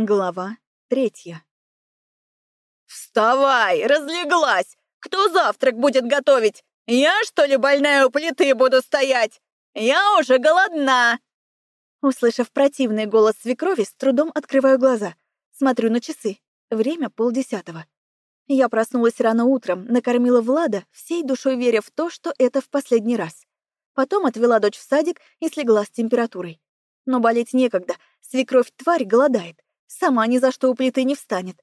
Глава третья. «Вставай! Разлеглась! Кто завтрак будет готовить? Я, что ли, больная у плиты буду стоять? Я уже голодна!» Услышав противный голос свекрови, с трудом открываю глаза. Смотрю на часы. Время полдесятого. Я проснулась рано утром, накормила Влада, всей душой веря в то, что это в последний раз. Потом отвела дочь в садик и слегла с температурой. Но болеть некогда, свекровь-тварь голодает. Сама ни за что у плиты не встанет.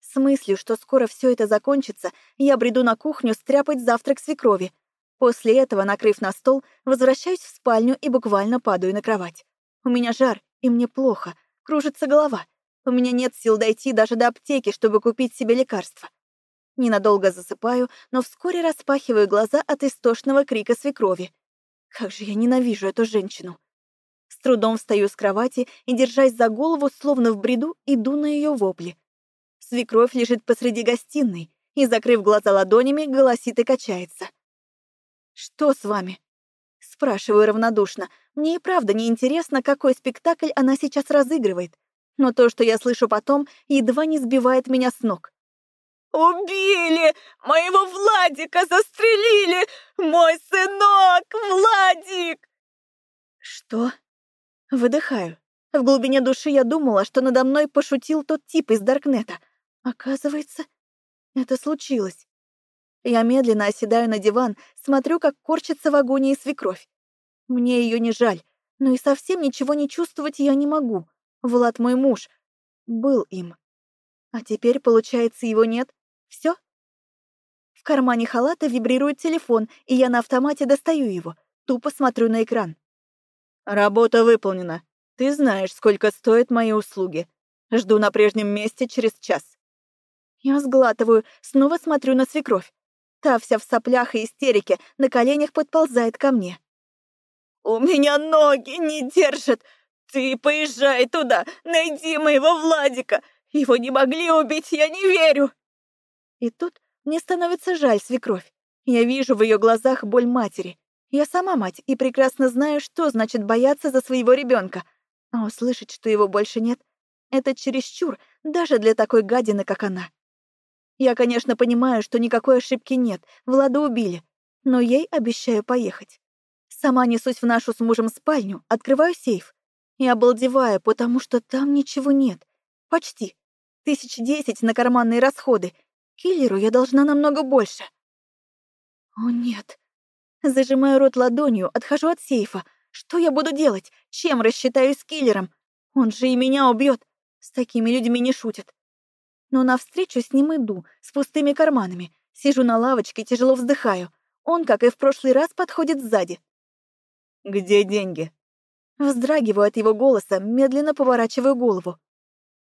С мыслью, что скоро все это закончится, я бреду на кухню стряпать завтрак свекрови. После этого, накрыв на стол, возвращаюсь в спальню и буквально падаю на кровать. У меня жар, и мне плохо, кружится голова. У меня нет сил дойти даже до аптеки, чтобы купить себе лекарства. Ненадолго засыпаю, но вскоре распахиваю глаза от истошного крика свекрови. Как же я ненавижу эту женщину. С трудом встаю с кровати и, держась за голову, словно в бреду, иду на ее вопли. Свекровь лежит посреди гостиной и, закрыв глаза ладонями, голосит и качается. «Что с вами?» Спрашиваю равнодушно. Мне и правда не интересно, какой спектакль она сейчас разыгрывает. Но то, что я слышу потом, едва не сбивает меня с ног. «Убили! Моего Владика застрелили! Мой сынок, Владик!» «Что?» Выдыхаю. В глубине души я думала, что надо мной пошутил тот тип из Даркнета. Оказывается, это случилось. Я медленно оседаю на диван, смотрю, как корчится в агонии свекровь. Мне ее не жаль, но и совсем ничего не чувствовать я не могу. Влад мой муж. Был им. А теперь, получается, его нет? Все? В кармане халата вибрирует телефон, и я на автомате достаю его. Тупо смотрю на экран. «Работа выполнена. Ты знаешь, сколько стоят мои услуги. Жду на прежнем месте через час». Я сглатываю, снова смотрю на свекровь. Та вся в соплях и истерике, на коленях подползает ко мне. «У меня ноги не держат! Ты поезжай туда, найди моего Владика! Его не могли убить, я не верю!» И тут мне становится жаль свекровь. Я вижу в ее глазах боль матери. Я сама мать и прекрасно знаю, что значит бояться за своего ребенка. А услышать, что его больше нет, это чересчур даже для такой гадины, как она. Я, конечно, понимаю, что никакой ошибки нет, Влада убили, но ей обещаю поехать. Сама несусь в нашу с мужем спальню, открываю сейф и обалдеваю, потому что там ничего нет. Почти. Тысяч десять на карманные расходы. Киллеру я должна намного больше. О, нет. Зажимаю рот ладонью, отхожу от сейфа. Что я буду делать? Чем рассчитаюсь с киллером? Он же и меня убьет. С такими людьми не шутят. Но навстречу с ним иду, с пустыми карманами. Сижу на лавочке, тяжело вздыхаю. Он, как и в прошлый раз, подходит сзади. «Где деньги?» Вздрагиваю от его голоса, медленно поворачиваю голову.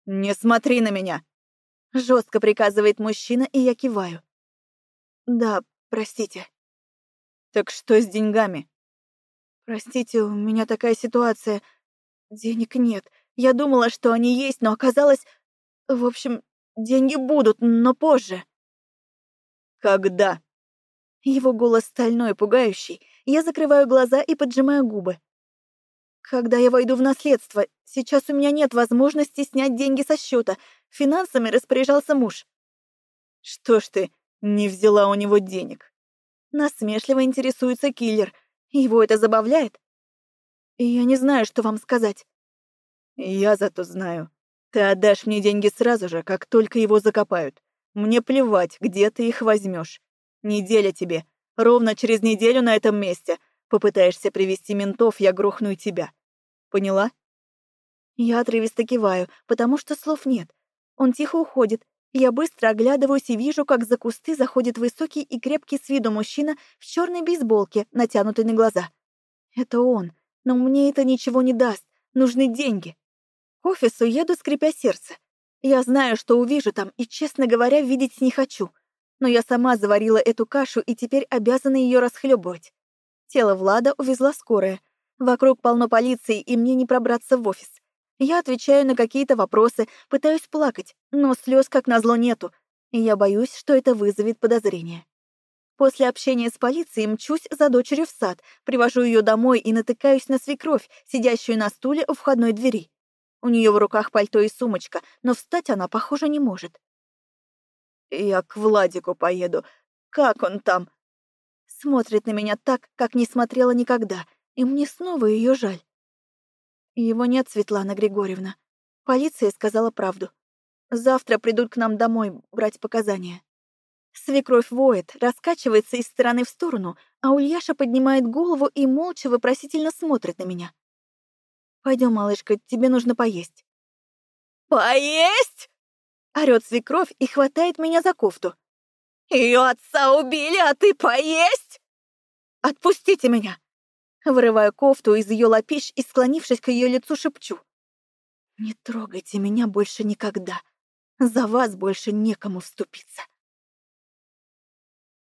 «Не смотри на меня!» Жестко приказывает мужчина, и я киваю. «Да, простите». «Так что с деньгами?» «Простите, у меня такая ситуация. Денег нет. Я думала, что они есть, но оказалось... В общем, деньги будут, но позже». «Когда?» Его голос стальной, пугающий. Я закрываю глаза и поджимаю губы. «Когда я войду в наследство, сейчас у меня нет возможности снять деньги со счета. Финансами распоряжался муж». «Что ж ты не взяла у него денег?» Насмешливо интересуется киллер. Его это забавляет? Я не знаю, что вам сказать. Я зато знаю. Ты отдашь мне деньги сразу же, как только его закопают. Мне плевать, где ты их возьмешь. Неделя тебе. Ровно через неделю на этом месте. Попытаешься привести ментов, я грохну и тебя. Поняла? Я отрывисто киваю, потому что слов нет. Он тихо уходит, я быстро оглядываюсь и вижу, как за кусты заходит высокий и крепкий с виду мужчина в черной бейсболке, натянутой на глаза. Это он, но мне это ничего не даст. Нужны деньги. К офису еду, скрипя сердце. Я знаю, что увижу там, и, честно говоря, видеть не хочу. Но я сама заварила эту кашу и теперь обязана ее расхлебывать. Тело Влада увезла скорая. Вокруг полно полиции, и мне не пробраться в офис. Я отвечаю на какие-то вопросы, пытаюсь плакать, но слез как назло нету, и я боюсь, что это вызовет подозрение. После общения с полицией мчусь за дочерью в сад, привожу ее домой и натыкаюсь на свекровь, сидящую на стуле у входной двери. У нее в руках пальто и сумочка, но встать она, похоже, не может. «Я к Владику поеду. Как он там?» Смотрит на меня так, как не смотрела никогда, и мне снова ее жаль. Его нет, Светлана Григорьевна. Полиция сказала правду. Завтра придут к нам домой брать показания. Свекровь воет, раскачивается из стороны в сторону, а Ульяша поднимает голову и молча вопросительно смотрит на меня. Пойдем, малышка, тебе нужно поесть. «Поесть?» — орёт свекровь и хватает меня за кофту. Ее отца убили, а ты поесть?» «Отпустите меня!» Вырываю кофту из ее лапищ и, склонившись к ее лицу, шепчу. «Не трогайте меня больше никогда. За вас больше некому вступиться».